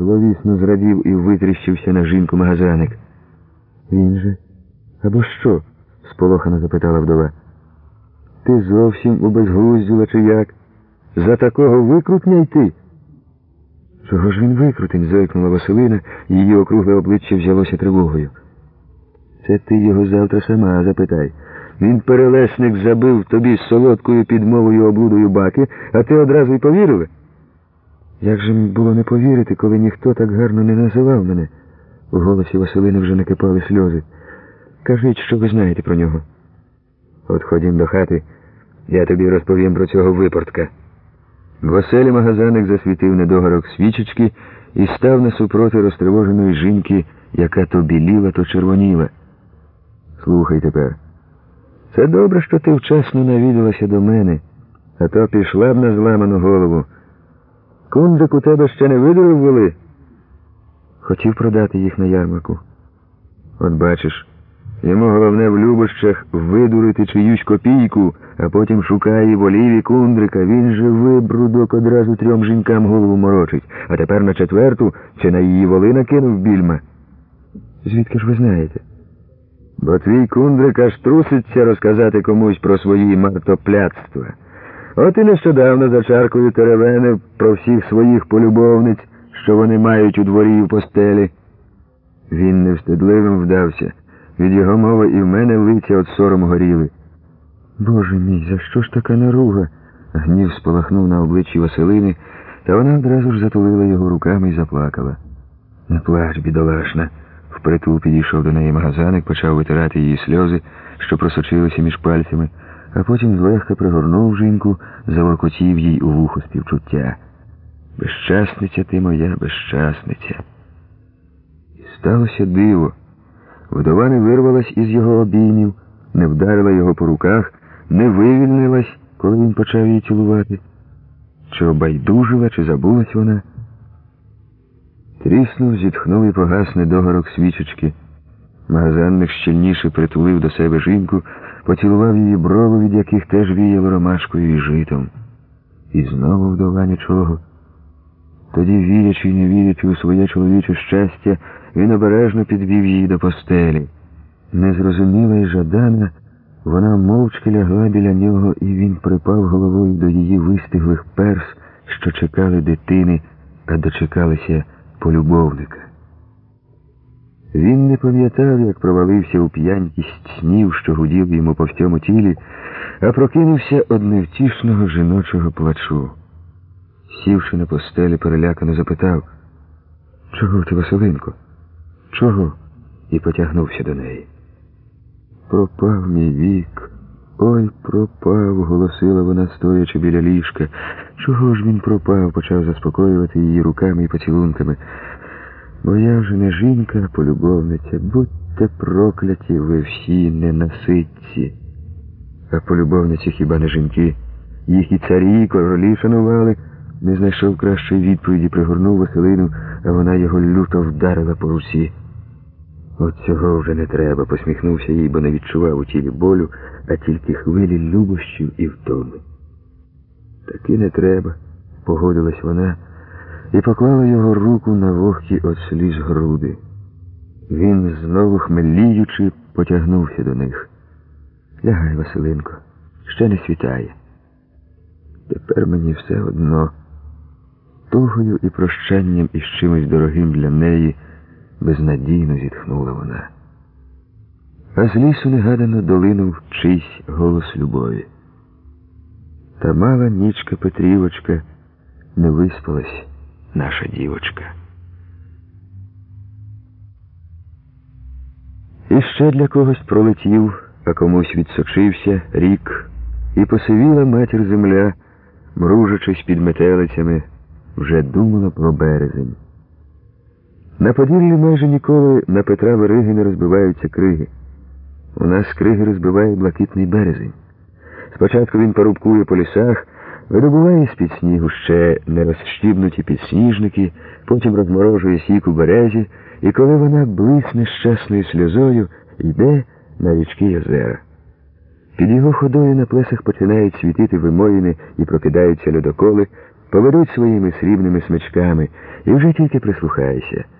зловісно зрадів і витріщився на жінку магазаник. Він же? Або що? сполохано запитала вдова. Ти зовсім у безглузділа чи як? За такого викрутня йти? Чого ж він викрутень? зойкнула Василина, її округле обличчя взялося тривогою. Це ти його завтра сама запитай. Він перелесник забив тобі солодкою підмовою облудою баки, а ти одразу й повірила? Як же було не повірити, коли ніхто так гарно не називав мене? У голосі Василини вже накипали сльози. Кажіть, що ви знаєте про нього. От ходім до хати, я тобі розповім про цього випортка. В оселі магазаник засвітив недогарок свічечки і став насупроти розтривоженої жінки, яка то біліла, то червоніла. Слухай тепер. Це добре, що ти вчасно навідалася до мене, а то пішла б на зламану голову. Кунжик у тебе ще не видурив вели? Хотів продати їх на ярмарку. От бачиш, йому головне в любощах видурити чиюсь копійку, а потім шукає в оліві кундрика. Він же вибрудок одразу трьом жінкам голову морочить, а тепер на четверту чи на її воли накинув більма. Звідки ж ви знаєте? Бо твій кундрик аж труситься розказати комусь про свої мартопляцтва. От і нещодавно за чаркою теревенив про всіх своїх полюбовниць, що вони мають у дворі і в постелі. Він невстидливим вдався. Від його мови і в мене лиця от сором горіли. Боже мій, за що ж така наруга? Гнів спалахнув на обличчі Василини, та вона одразу ж затулила його руками і заплакала. Не плач, бідолашна. Впритул підійшов до неї магазаник, почав витирати її сльози, що просочилися між пальцями, а потім злегка пригорнув жінку, заворкотів їй у вухо співчуття. Безщасниця ти моя, безщасниця. І сталося диво. Вдова не вирвалась із його обіймів, не вдарила його по руках, не вивільнилась, коли він почав її цілувати. Чи обайдужила, чи забулась вона. Тріснув, зітхнув і погас недогорок свічечки. Магазанник щільніше притулив до себе жінку, поцілував її брови, від яких теж віяло ромашкою і житом. І знову вдова нічого. Тоді, вірячи й не вірячи у своє чоловіче щастя, він обережно підвів її до постелі. Незрозуміла й жадана, вона мовчки лягла біля нього, і він припав головою до її вистиглих перс, що чекали дитини, а дочекалися полюбовника. Він не пам'ятав, як провалився у п'янькість снів, що гудів йому по всьому тілі, а прокинувся од невтішного жіночого плачу. Сівши на постелі, перелякано запитав, чого ти, Василинко? Чого? і потягнувся до неї. Пропав мій вік. Ой, пропав, голосила вона, стоячи біля ліжка. Чого ж він пропав? почав заспокоювати її руками і поцілунками. Бо я вже не жінка, а полюбовниця. Будьте прокляті ви всі ненаситці. А полюбовниці хіба не жінки? Їх і царі, і королі шанували. Не знайшов кращої відповіді, пригорнув Василину, а вона його люто вдарила по руці. От цього вже не треба, посміхнувся їй, бо не відчував у тілі болю, а тільки хвилі любощів і втоми. Таки не треба, погодилась вона і поклала його руку на вогкі от сліз груди. Він, знову хмеліючи, потягнувся до них. Лягай, Василинко, ще не світає. Тепер мені все одно, тугою і прощанням із чимось дорогим для неї безнадійно зітхнула вона. А з лісу негадано долинув чийсь голос любові. Та мала нічка Петрівочка не виспалась наша дівочка. І ще для когось пролетів, а комусь відсочився рік, і посивіла матір земля, мружачись під метелицями, вже думала про березень. На Поділлі майже ніколи на Петра Вериги не розбиваються криги. У нас криги розбиває блакитний березень. Спочатку він порубкує по лісах, видобуває з-під снігу ще не розщібнуті підсніжники, потім розморожує сік у березі, і коли вона блисне щасною сльозою, йде на річки озера. Під його ходою на плесах починають світити вимоїни і прокидаються льодоколи, поведуть своїми срібними смичками і вже тільки прислухайся.